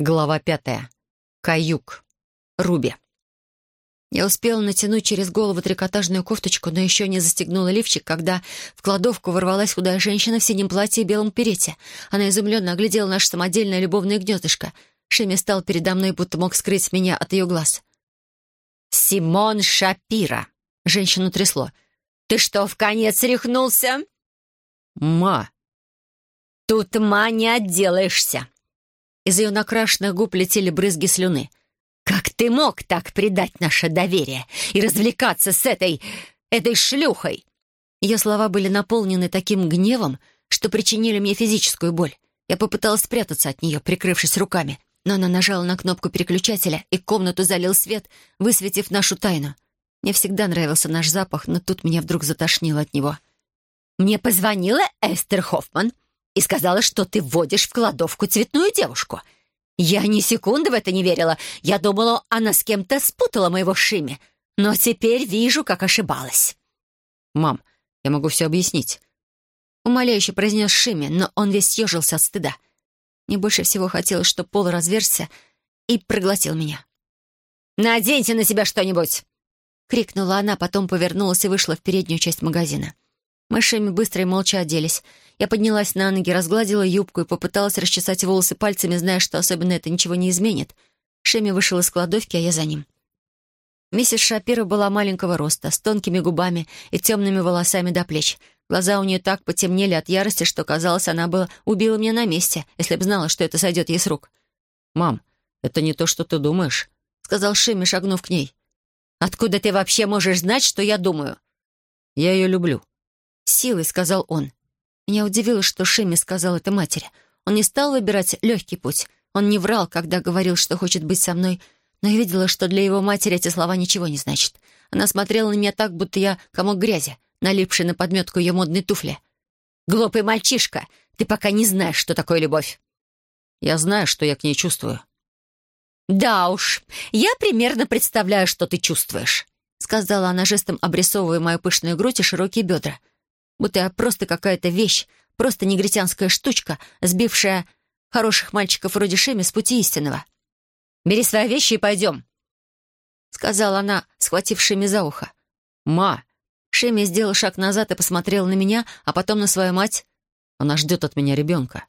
Глава пятая. Каюк. Руби. Я успела натянуть через голову трикотажную кофточку, но еще не застегнула лифчик, когда в кладовку ворвалась худая женщина в синем платье и белом перете. Она изумленно оглядела наше самодельное любовное гнездышко. Шими стал передо мной, будто мог скрыть меня от ее глаз. «Симон Шапира!» — женщину трясло. «Ты что, в конец рехнулся?» «Ма!» «Тут, ма, не отделаешься!» Из ее накрашенных губ летели брызги слюны. «Как ты мог так предать наше доверие и развлекаться с этой... этой шлюхой?» Ее слова были наполнены таким гневом, что причинили мне физическую боль. Я попыталась спрятаться от нее, прикрывшись руками, но она нажала на кнопку переключателя, и комнату залил свет, высветив нашу тайну. Мне всегда нравился наш запах, но тут меня вдруг затошнило от него. «Мне позвонила Эстер Хоффман и сказала, что ты вводишь в кладовку цветную девушку. Я ни секунды в это не верила. Я думала, она с кем-то спутала моего Шими. Но теперь вижу, как ошибалась. «Мам, я могу все объяснить». Умоляюще произнес Шими, но он весь съежился от стыда. Мне больше всего хотелось, чтобы пол разверзся и проглотил меня. «Наденьте на себя что-нибудь!» — крикнула она, потом повернулась и вышла в переднюю часть магазина. Мы с быстро и молча оделись. Я поднялась на ноги, разгладила юбку и попыталась расчесать волосы пальцами, зная, что особенно это ничего не изменит. Шеми вышел из кладовки, а я за ним. Миссис Шапира была маленького роста, с тонкими губами и темными волосами до плеч. Глаза у нее так потемнели от ярости, что, казалось, она бы убила меня на месте, если б знала, что это сойдет ей с рук. «Мам, это не то, что ты думаешь», — сказал Шеми, шагнув к ней. «Откуда ты вообще можешь знать, что я думаю?» «Я ее люблю», силой сказал он. Меня удивило, что Шеми сказал это матери. Он не стал выбирать легкий путь. Он не врал, когда говорил, что хочет быть со мной, но я видела, что для его матери эти слова ничего не значат. Она смотрела на меня так, будто я комок грязи, налипший на подметку ее модной туфли. «Глупый мальчишка, ты пока не знаешь, что такое любовь». «Я знаю, что я к ней чувствую». «Да уж, я примерно представляю, что ты чувствуешь», сказала она жестом, обрисовывая мою пышную грудь и широкие бедра будто я просто какая-то вещь, просто негритянская штучка, сбившая хороших мальчиков вроде Шеми с пути истинного. «Бери свои вещи и пойдем», — сказала она, схватив Шеми за ухо. «Ма!» Шеми сделал шаг назад и посмотрел на меня, а потом на свою мать. «Она ждет от меня ребенка».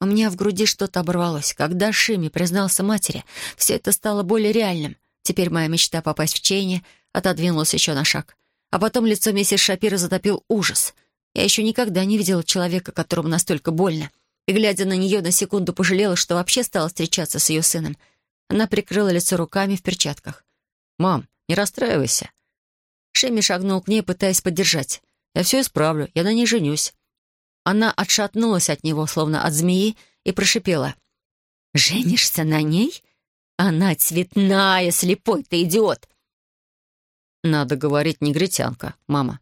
У меня в груди что-то оборвалось. Когда Шими признался матери, все это стало более реальным. Теперь моя мечта попасть в Чейни отодвинулась еще на шаг. А потом лицо миссис Шапира затопил ужас. Я еще никогда не видела человека, которому настолько больно. И, глядя на нее, на секунду пожалела, что вообще стала встречаться с ее сыном. Она прикрыла лицо руками в перчатках. «Мам, не расстраивайся». Шеми шагнул к ней, пытаясь поддержать. «Я все исправлю, я на ней женюсь». Она отшатнулась от него, словно от змеи, и прошипела. «Женишься на ней? Она цветная, слепой ты идиот! «Надо говорить негритянка, мама.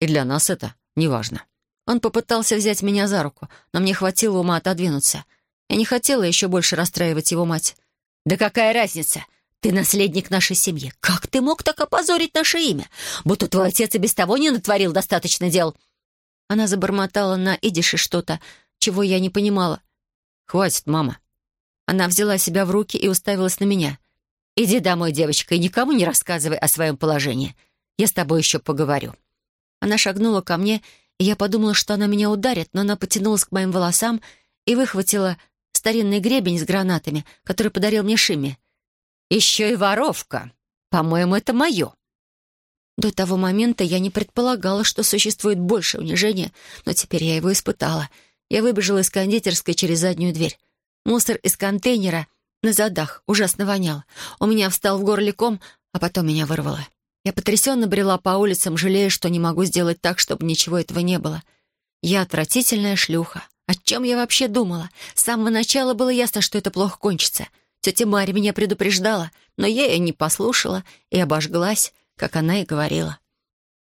И для нас это неважно». Он попытался взять меня за руку, но мне хватило ума отодвинуться. Я не хотела еще больше расстраивать его мать. «Да какая разница? Ты наследник нашей семьи. Как ты мог так опозорить наше имя? Будто твой отец и без того не натворил достаточно дел». Она забормотала на идише что-то, чего я не понимала. «Хватит, мама». Она взяла себя в руки и уставилась на меня. «Иди домой, девочка, и никому не рассказывай о своем положении. Я с тобой еще поговорю». Она шагнула ко мне, и я подумала, что она меня ударит, но она потянулась к моим волосам и выхватила старинный гребень с гранатами, который подарил мне Шимми. «Еще и воровка. По-моему, это мое». До того момента я не предполагала, что существует больше унижения, но теперь я его испытала. Я выбежала из кондитерской через заднюю дверь. Мусор из контейнера на задах, ужасно вонял. У меня встал в горле ком, а потом меня вырвало. Я потрясенно брела по улицам, жалея, что не могу сделать так, чтобы ничего этого не было. Я отвратительная шлюха. О чем я вообще думала? С самого начала было ясно, что это плохо кончится. Тетя Марья меня предупреждала, но я ее не послушала и обожглась, как она и говорила.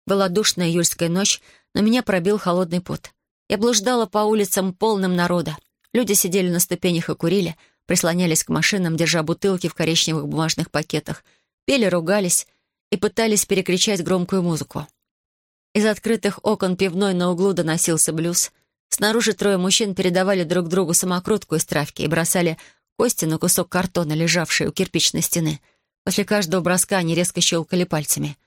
Была душная июльская ночь, но меня пробил холодный пот. Я блуждала по улицам полным народа. Люди сидели на ступенях и курили — прислонялись к машинам, держа бутылки в коричневых бумажных пакетах, пели, ругались и пытались перекричать громкую музыку. Из открытых окон пивной на углу доносился блюз. Снаружи трое мужчин передавали друг другу самокрутку из травки и бросали кости на кусок картона, лежавший у кирпичной стены. После каждого броска они резко щелкали пальцами.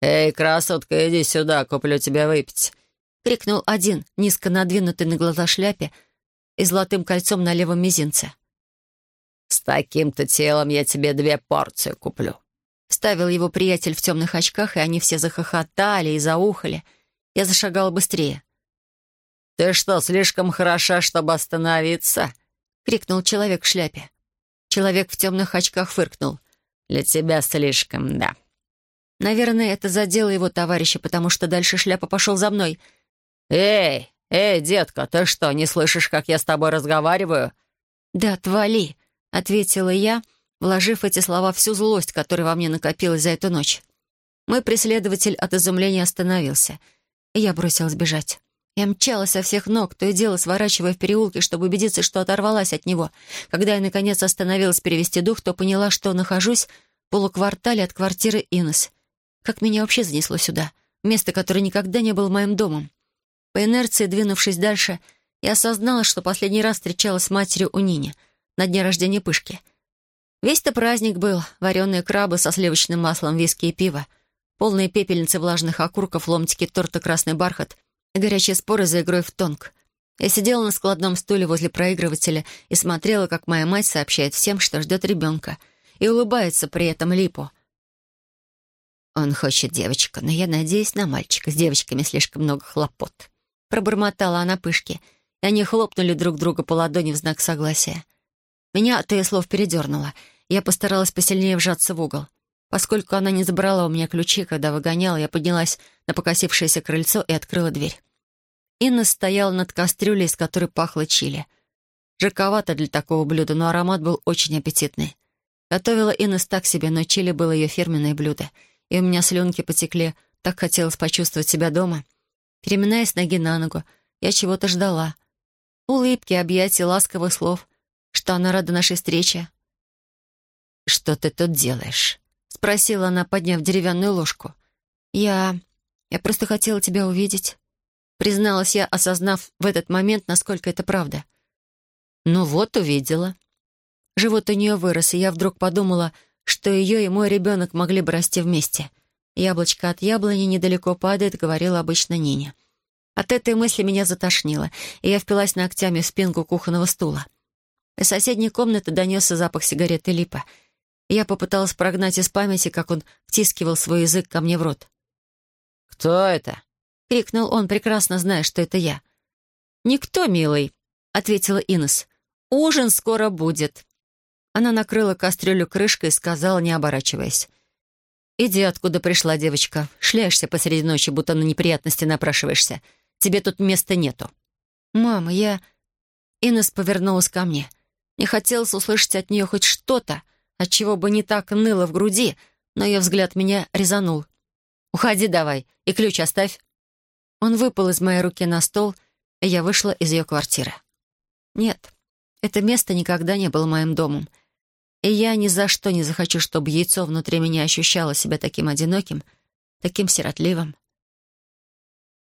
«Эй, красотка, иди сюда, куплю тебе выпить!» — крикнул один, низко надвинутый на глаза шляпе и золотым кольцом на левом мизинце. «С таким-то телом я тебе две порции куплю», — ставил его приятель в темных очках, и они все захохотали и заухали. Я зашагала быстрее. «Ты что, слишком хороша, чтобы остановиться?» — крикнул человек в шляпе. Человек в темных очках фыркнул. «Для тебя слишком, да». Наверное, это задело его товарища, потому что дальше шляпа пошел за мной. «Эй, эй, детка, ты что, не слышишь, как я с тобой разговариваю?» «Да, отвали», — ответила я, вложив эти слова всю злость, которая во мне накопилась за эту ночь. Мой преследователь от изумления остановился, и я бросилась бежать. Я мчалась со всех ног, то и дело сворачивая в переулке, чтобы убедиться, что оторвалась от него. Когда я, наконец, остановилась перевести дух, то поняла, что нахожусь в полуквартале от квартиры Инес. Как меня вообще занесло сюда? Место, которое никогда не было моим домом. По инерции, двинувшись дальше, я осознала, что последний раз встречалась с матерью у Нини на дне рождения Пышки. Весь-то праздник был. Вареные крабы со сливочным маслом, виски и пиво. Полные пепельницы влажных окурков, ломтики торта «Красный бархат» горячие споры за игрой в тонг. Я сидела на складном стуле возле проигрывателя и смотрела, как моя мать сообщает всем, что ждет ребенка, и улыбается при этом Липу. «Он хочет девочку, но я надеюсь на мальчика. С девочками слишком много хлопот». Пробормотала она пышки, и они хлопнули друг друга по ладони в знак согласия. Меня от ее слов передернуло, я постаралась посильнее вжаться в угол. Поскольку она не забрала у меня ключи, когда выгоняла, я поднялась на покосившееся крыльцо и открыла дверь. Инна стояла над кастрюлей, из которой пахло чили. Жарковато для такого блюда, но аромат был очень аппетитный. Готовила Иннес так себе, но чили было ее фирменное блюдо, и у меня слюнки потекли, так хотелось почувствовать себя дома. Переминаясь ноги на ногу, я чего-то ждала. Улыбки, объятия, ласковых слов, что она рада нашей встрече. «Что ты тут делаешь?» спросила она, подняв деревянную ложку. «Я... я просто хотела тебя увидеть», — призналась я, осознав в этот момент, насколько это правда. «Ну вот, увидела». Живот у нее вырос, и я вдруг подумала, что ее и мой ребенок могли бы расти вместе. «Яблочко от яблони недалеко падает», — говорила обычно Нине. От этой мысли меня затошнило, и я впилась ногтями в спинку кухонного стула. Из соседней комнаты донесся запах сигареты липа — я попыталась прогнать из памяти, как он втискивал свой язык ко мне в рот. «Кто это?» — крикнул он, прекрасно зная, что это я. «Никто, милый», — ответила Инес. «Ужин скоро будет». Она накрыла кастрюлю крышкой и сказала, не оборачиваясь. «Иди, откуда пришла девочка. Шляешься посреди ночи, будто на неприятности напрашиваешься. Тебе тут места нету». «Мама, я...» Инес повернулась ко мне. Не хотелось услышать от нее хоть что-то, отчего бы не так ныло в груди, но ее взгляд меня резанул. «Уходи давай и ключ оставь». Он выпал из моей руки на стол, и я вышла из ее квартиры. Нет, это место никогда не было моим домом. И я ни за что не захочу, чтобы яйцо внутри меня ощущало себя таким одиноким, таким сиротливым.